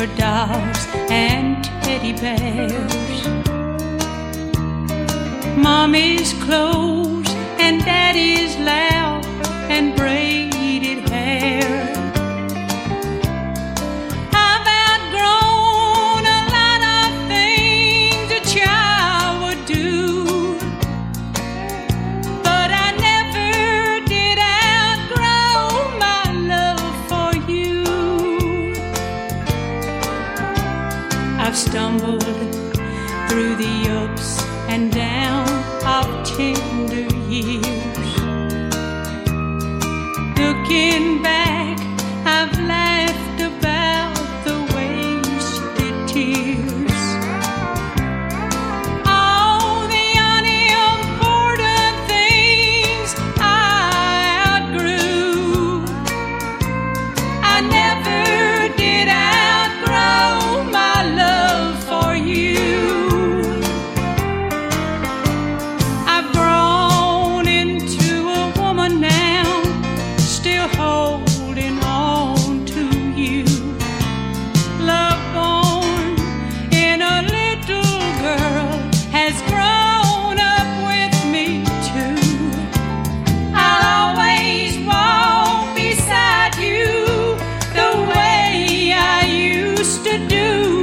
for dolls and teddy bears. Mommy's clothes and daddy's I've stumbled through the ups and downs of tender years. Looking back, used to do.